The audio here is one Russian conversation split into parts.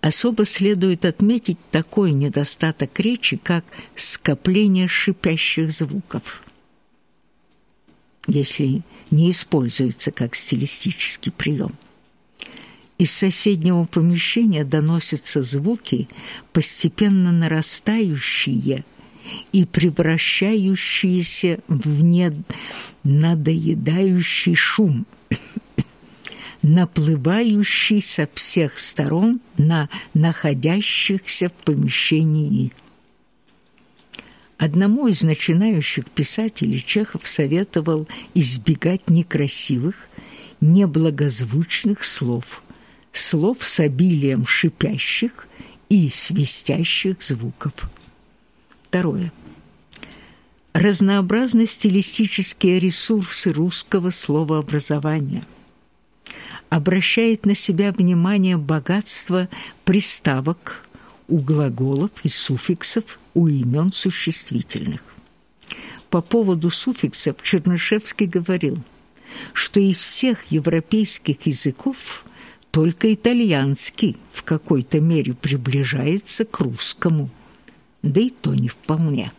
Особо следует отметить такой недостаток речи, как скопление шипящих звуков, если не используется как стилистический прием. Из соседнего помещения доносятся звуки, постепенно нарастающие и превращающиеся в надоедающий шум – наплывающий со всех сторон на находящихся в помещении. Одному из начинающих писателей Чехов советовал избегать некрасивых, неблагозвучных слов, слов с обилием шипящих и свистящих звуков. Второе. Разнообразны стилистические ресурсы русского словообразования – обращает на себя внимание богатство приставок у глаголов и суффиксов у имен существительных. По поводу суффиксов Чернышевский говорил, что из всех европейских языков только итальянский в какой-то мере приближается к русскому, да и то не вполне.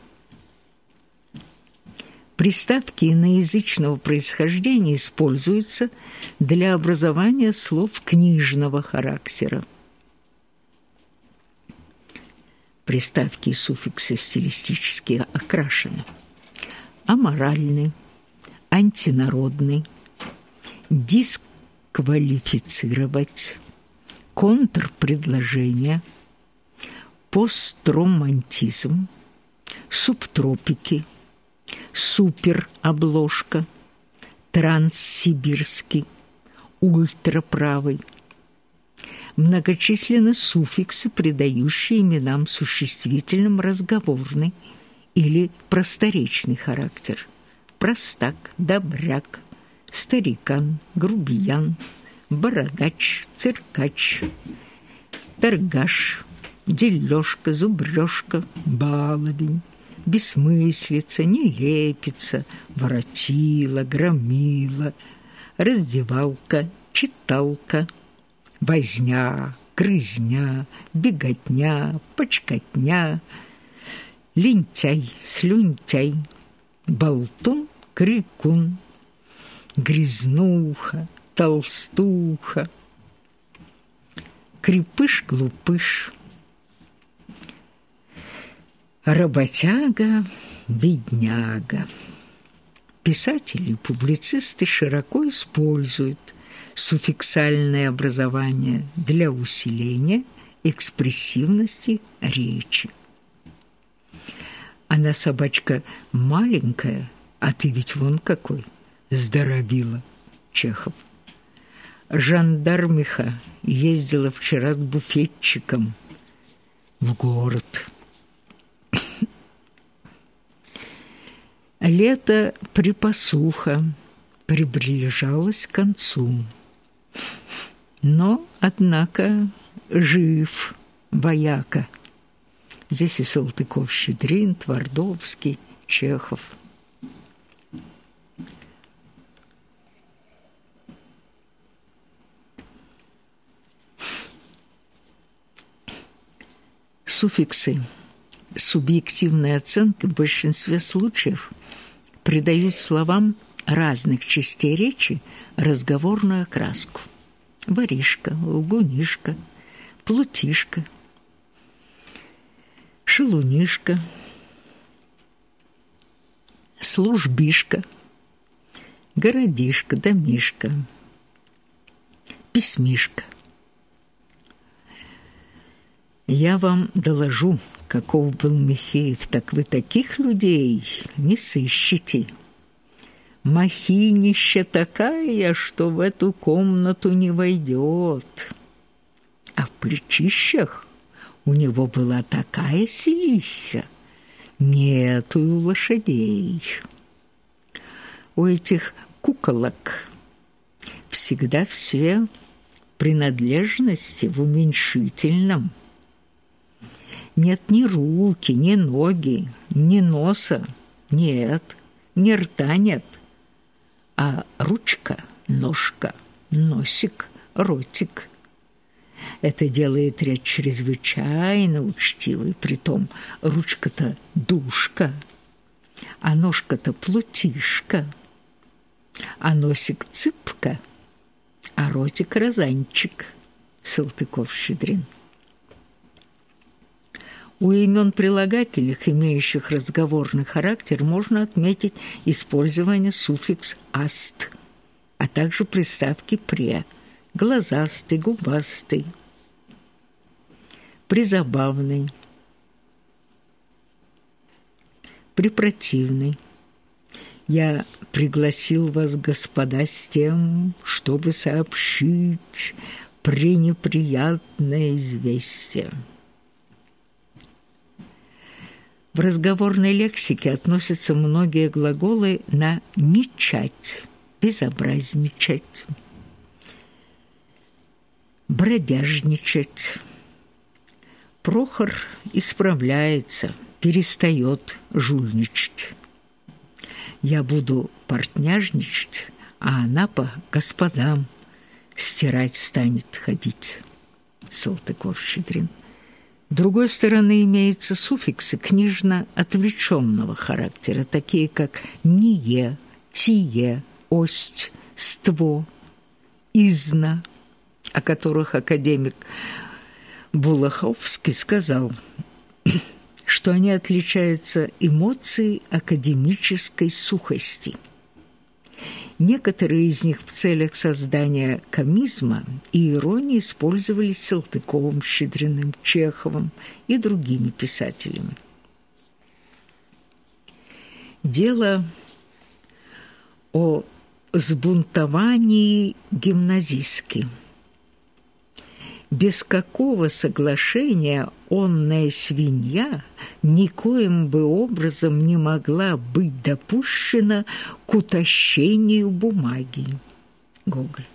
Приставки иноязычного происхождения используются для образования слов книжного характера. Приставки и суффиксы стилистически окрашены. Аморальный, антинародный, дисквалифицировать, контрпредложение, постромантизм, субтропики – суперобложка, транссибирский, ультраправый. Многочисленны суффиксы, придающие именам существительным разговорный или просторечный характер. Простак, добряк, старикан, грубиян, бородач, циркач, торгаш, делёшка, зубрёшка, баловень бессмыслица, нелепица, воротила, громила, раздевалка, читалка, возня, грызня, беготня, почкотня, лентяй, слюнтяй, болтун, крикун, грязнуха, толстуха, крепыш-глупыш, Работяга, бедняга. Писатели и публицисты широко используют суффиксальное образование для усиления экспрессивности речи. Она собачка маленькая, а ты ведь вон какой, здоровила Чехов. Жандармиха ездила вчера с буфетчиком в город. Лето припасуха приближалось к концу. Но, однако, жив вояка. Здесь и Салтыков-Щедрин, Твардовский, Чехов. Суффиксы субъективной оценки в большинстве случаев придают словам разных частей речи разговорную окраску. Воришка, лгунишка, плутишка, шелунишка, службишка, городишка, домишка, письмишка. Я вам доложу, каков был Михеев, так вы таких людей не сыщете. Махинища такая, что в эту комнату не войдет. А в плечищах у него была такая силища, нету лошадей. У этих куколок всегда все принадлежности в уменьшительном – нет ни руки, ни ноги, ни носа, нет, ни рта нет, а ручка, ножка, носик, ротик. Это делает ряд чрезвычайно учтивый, притом ручка-то душка, а ножка-то плутишка, а носик цыпка, а ротик розанчик, Салтыков-Щедрин. У имен прилагательных, имеющих разговорный характер, можно отметить использование суффикс «аст», а также приставки «пре» – глазастый, губастый, призабавный, припротивный. Я пригласил вас, господа, с тем, чтобы сообщить пренеприятное известие. В разговорной лексике относятся многие глаголы на «ничать», «безобразничать», «бродяжничать». Прохор исправляется, перестает жульничать. Я буду портняжничать, а она по господам стирать станет ходить. Салтыков-Щедрин другой стороны, имеются суффиксы книжно-отвлеченного характера, такие как «ние», «тие», «ость», «ство», «изна», о которых академик Булаховский сказал, что они отличаются эмоцией академической сухости – Некоторые из них в целях создания комизма и иронии использовались Салтыковым, Щедриным, Чеховым и другими писателями. Дело о сбунтовании гимназистки – без какого соглашения онная свинья никоим бы образом не могла быть допущена к утащению бумаги. Гоголь.